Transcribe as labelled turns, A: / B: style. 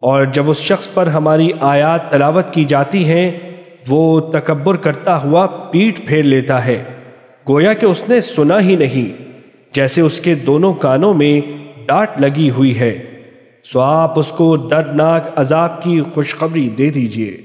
A: اور جب اس شخص پر ہماری آیات تلاوت کی جاتی ہیں، وہ تکبر کرتا ہوا پیٹ پھیر لیتا ہے۔ گویا کہ اس نے سنا ہی نہیں، جیسے اس کے دونوں کانوں میں ڈانٹ لگی ہوئی ہے۔ سو آپ اس کو دردناک عذاب کی خوشخبری دے دیجیے۔